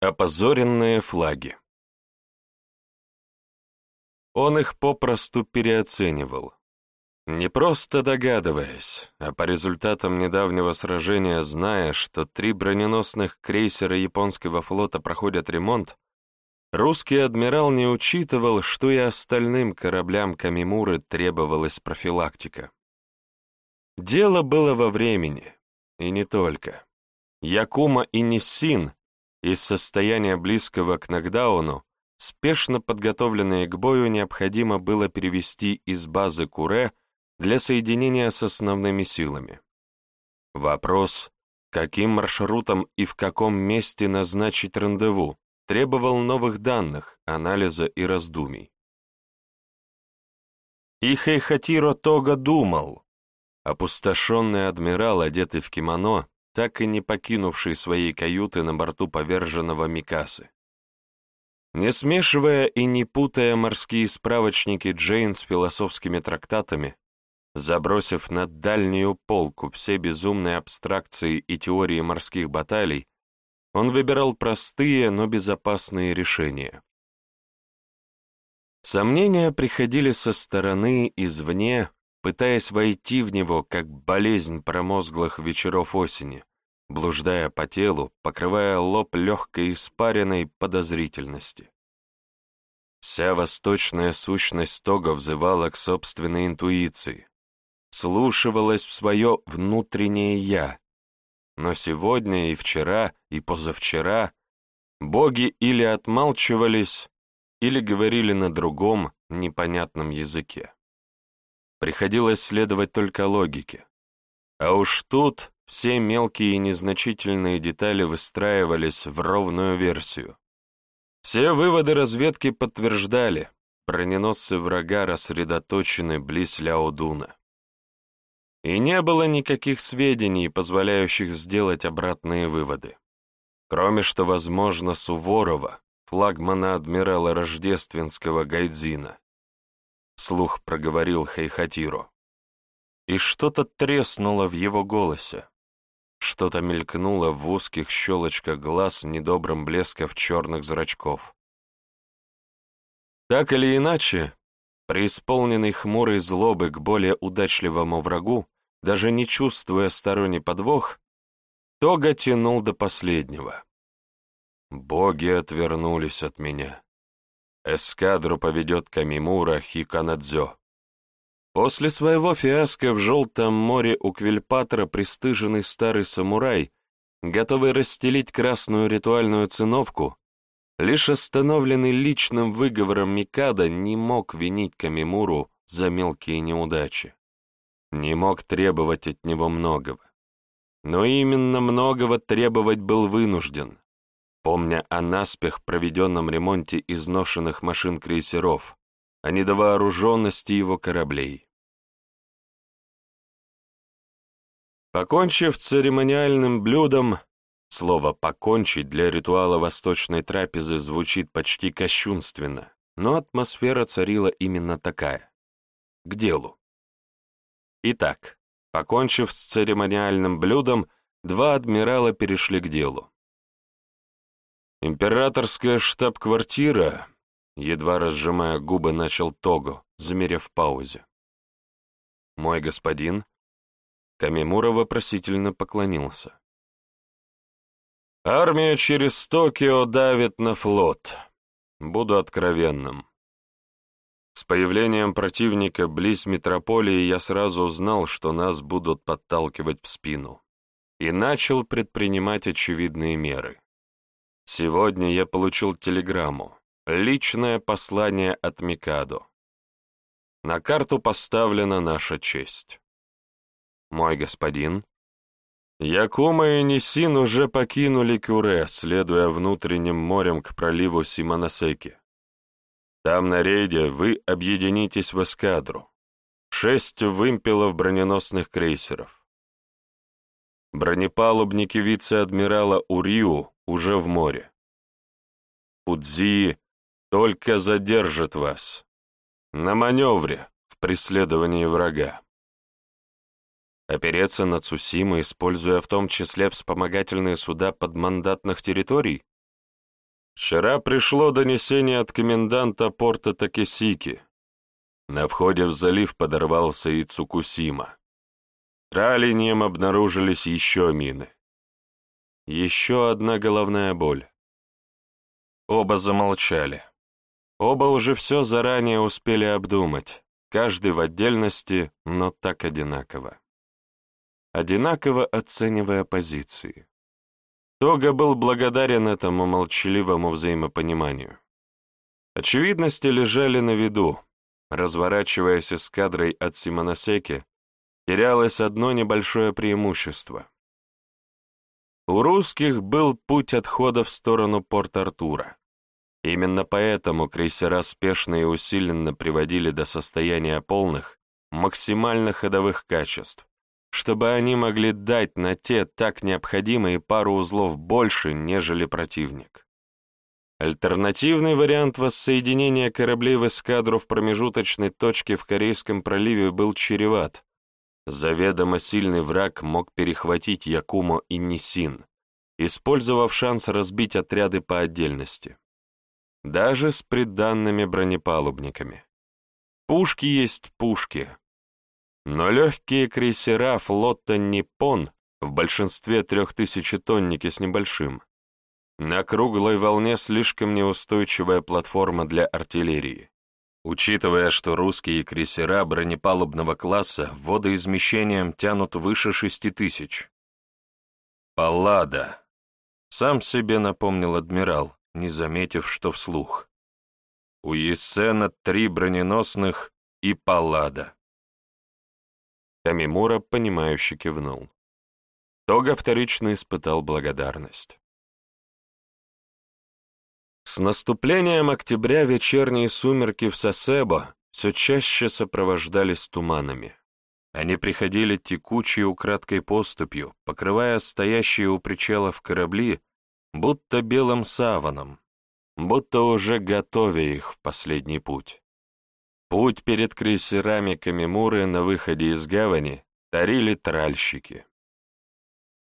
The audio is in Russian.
Опозоренные флаги Он их попросту переоценивал. Не просто догадываясь, а по результатам недавнего сражения зная, что три броненосных крейсера японского флота проходят ремонт, русский адмирал не учитывал, что и остальным кораблям Камимуры требовалась профилактика. Дело было во времени, и не только. Якума и Ниссин из состояния близкого к нокдауну, спешно подготовленные к бою, необходимо было перевести из базы Куре для соединения с основными силами. Вопрос, каким маршрутом и в каком месте назначить рандеву, требовал новых данных, анализа и раздумий. И Хейхатиро Тога думал. Опустошенный адмирал, одетый в кимоно, так и не покинувший своей каюты на борту поверженного Микасы. Не смешивая и не путая морские справочники Джейн с философскими трактатами, Забросив на дальнюю полку все безумные абстракции и теории морских баталий, он выбирал простые, но безопасные решения. Сомнения приходили со стороны, извне, пытаясь войти в него, как болезнь промозглых вечеров осени, блуждая по телу, покрывая лоб легкой испаренной подозрительности. Вся восточная сущность Тога взывала к собственной интуиции, вслушивалась в свое внутреннее «я». Но сегодня и вчера, и позавчера боги или отмалчивались, или говорили на другом, непонятном языке. Приходилось следовать только логике. А уж тут все мелкие и незначительные детали выстраивались в ровную версию. Все выводы разведки подтверждали, броненосцы врага рассредоточены близ Ляодуна и не было никаких сведений, позволяющих сделать обратные выводы. Кроме что, возможно, Суворова, флагмана адмирала Рождественского Гайдзина. Слух проговорил Хайхатиро. И что-то треснуло в его голосе. Что-то мелькнуло в узких щелочках глаз недобрым блесков черных зрачков. Так или иначе, Преисполненный хмурой злобы к более удачливому врагу, даже не чувствуя сторонний подвох, Тога тянул до последнего. Боги отвернулись от меня. Эскадру поведет Камимура Хиканадзё. После своего фиаско в Желтом море у Квильпатра пристыженный старый самурай, готовый расстелить красную ритуальную циновку, Лишь остановленный личным выговором Микада не мог винить Камимуру за мелкие неудачи. Не мог требовать от него многого. Но именно многого требовать был вынужден, помня о наспех проведенном ремонте изношенных машин крейсеров, а недовооруженности его кораблей. Покончив церемониальным блюдом, Слово «покончить» для ритуала восточной трапезы звучит почти кощунственно, но атмосфера царила именно такая. К делу. Итак, покончив с церемониальным блюдом, два адмирала перешли к делу. Императорская штаб-квартира, едва разжимая губы, начал Того, замерев паузе. «Мой господин?» Камимура вопросительно поклонился. Армия через Токио давит на флот. Буду откровенным. С появлением противника близ метрополии я сразу узнал, что нас будут подталкивать в спину, и начал предпринимать очевидные меры. Сегодня я получил телеграмму, личное послание от Микадо. На карту поставлена наша честь. Мой господин, Якума и Нисин уже покинули Кюре, следуя внутренним морем к проливу Симоносеки. Там на рейде вы объединитесь в эскадру. Шесть вымпелов броненосных крейсеров. Бронепалубники вице-адмирала Уриу уже в море. Удзи только задержит вас. На маневре, в преследовании врага. Опереться на Цусиму, используя в том числе вспомогательные суда подмандатных территорий? Вчера пришло донесение от коменданта порта Такесики. На входе в залив подорвался и Цукусима. Тралиньем обнаружились еще мины. Еще одна головная боль. Оба замолчали. Оба уже все заранее успели обдумать, каждый в отдельности, но так одинаково. Одинаково оценивая позиции. Тога был благодарен этому молчаливому взаимопониманию. Очевидности лежали на виду. Разворачиваясь эскадрой от Симоносеки, терялось одно небольшое преимущество. У русских был путь отхода в сторону Порт-Артура. Именно поэтому крейсера спешно и усиленно приводили до состояния полных, максимально ходовых качеств, чтобы они могли дать на те так необходимые пару узлов больше, нежели противник. Альтернативный вариант воссоединения кораблей в эскадру в промежуточной точке в Корейском проливе был чреват. Заведомо сильный враг мог перехватить Якумо и Нисин, использовав шанс разбить отряды по отдельности. Даже с приданными бронепалубниками. Пушки есть пушки, но легкие крейсера флота «Ниппон» в большинстве трехтысячетонники с небольшим. На круглой волне слишком неустойчивая платформа для артиллерии. Учитывая, что русские крейсера бронепалубного класса водоизмещением тянут выше шести тысяч. «Паллада», — сам себе напомнил адмирал, не заметив, что вслух. «У Ессена три броненосных и Паллада». Камимура, понимающе кивнул. Тога вторично испытал благодарность. С наступлением октября вечерние сумерки в Сосебо все чаще сопровождались туманами. Они приходили текучей украдкой поступью, покрывая стоящие у причалов корабли, будто белым саваном, будто уже готовя их в последний путь. Путь перед крейсерами Камимуры на выходе из гавани тарили тральщики.